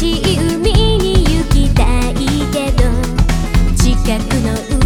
しい海に行きたいけど近くの海